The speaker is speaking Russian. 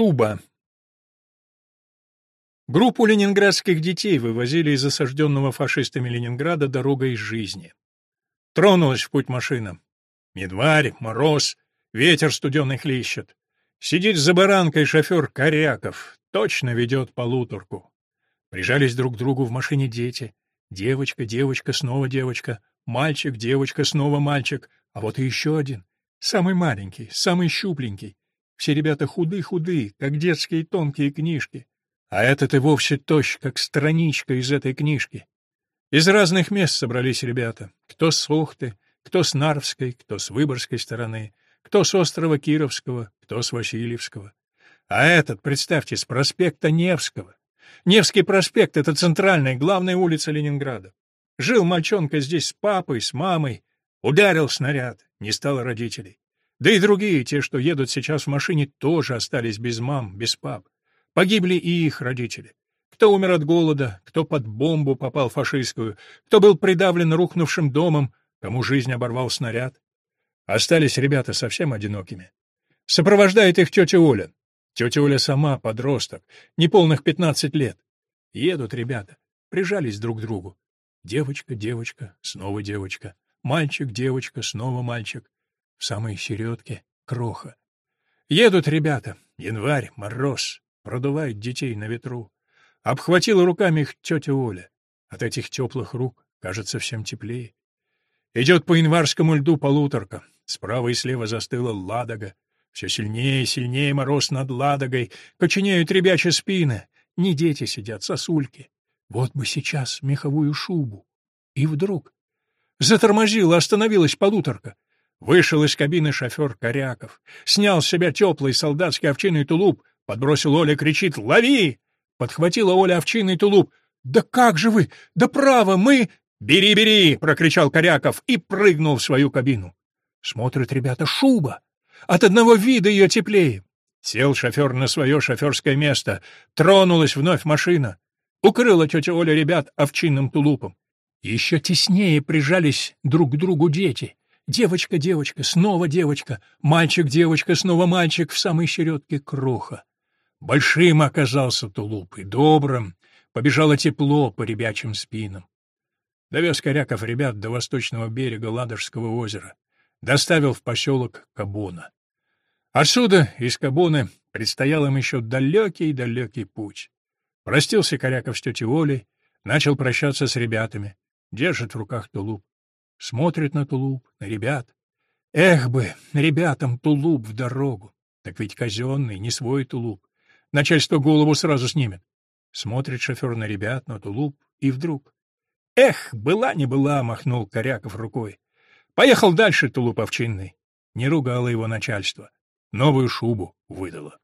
Шуба. Группу ленинградских детей вывозили из осажденного фашистами Ленинграда дорогой жизни. Тронулась в путь машина. Медварь, мороз, ветер студеный хлещет. Сидит за баранкой шофер Коряков, точно ведет полуторку. Прижались друг к другу в машине дети. Девочка, девочка, снова девочка. Мальчик, девочка, снова мальчик. А вот и еще один. Самый маленький, самый щупленький. Все ребята худы-худы, как детские тонкие книжки. А этот и вовсе тощ, как страничка из этой книжки. Из разных мест собрались ребята. Кто с Охты, кто с Нарвской, кто с Выборгской стороны, кто с острова Кировского, кто с Васильевского. А этот, представьте, с проспекта Невского. Невский проспект — это центральная, главная улица Ленинграда. Жил мальчонка здесь с папой, с мамой. Ударил снаряд, не стало родителей. Да и другие, те, что едут сейчас в машине, тоже остались без мам, без пап. Погибли и их родители. Кто умер от голода, кто под бомбу попал фашистскую, кто был придавлен рухнувшим домом, кому жизнь оборвал снаряд. Остались ребята совсем одинокими. Сопровождает их тетя Оля. Тетя Оля сама подросток, неполных пятнадцать лет. Едут ребята, прижались друг к другу. Девочка, девочка, снова девочка. Мальчик, девочка, снова мальчик в самой середке кроха. Едут ребята, январь, мороз, продувают детей на ветру. Обхватила руками их тетя Оля. От этих теплых рук кажется всем теплее. Идет по январскому льду полуторка. Справа и слева застыла Ладога. Все сильнее и сильнее мороз над Ладогой. Коченеют ребячьи спины. Не дети сидят, сосульки. Вот бы сейчас меховую шубу. И вдруг... Затормозила, остановилась полуторка. Вышел из кабины шофер Коряков, снял с себя теплый солдатский овчинный тулуп, подбросил Оля, кричит «Лови!» Подхватила Оля овчинный тулуп. «Да как же вы! Да право, мы...» «Бери, бери!» — прокричал Коряков и прыгнул в свою кабину. Смотрят ребята, шуба. От одного вида ее теплее. Сел шофер на свое шоферское место. Тронулась вновь машина. Укрыла тетя Оля ребят овчинным тулупом. Еще теснее прижались друг к другу дети. Девочка, девочка, снова девочка, мальчик, девочка, снова мальчик, в самой щеретке кроха. Большим оказался тулуп и добрым, побежало тепло по ребячим спинам. Довез Коряков ребят до восточного берега Ладожского озера, доставил в поселок Кабона. Отсюда, из Кабоны, предстоял им еще далекий-далекий путь. Простился Коряков с тетей Олей, начал прощаться с ребятами, держит в руках тулуп смотрит на тулуп, на ребят. Эх бы, ребятам тулуп в дорогу. Так ведь казенный, не свой тулуп. Начальство голову сразу снимет. Смотрит шофер на ребят, на тулуп, и вдруг... Эх, была не была, махнул Коряков рукой. Поехал дальше тулуп овчинный. Не ругало его начальство. Новую шубу выдало.